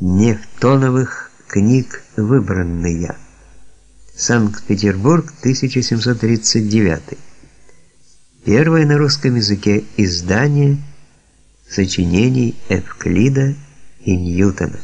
Нефтоновых книг выбранные. Санкт-Петербург, 1739. Первое на русском языке издание сочинений Эвклида и Ньютона.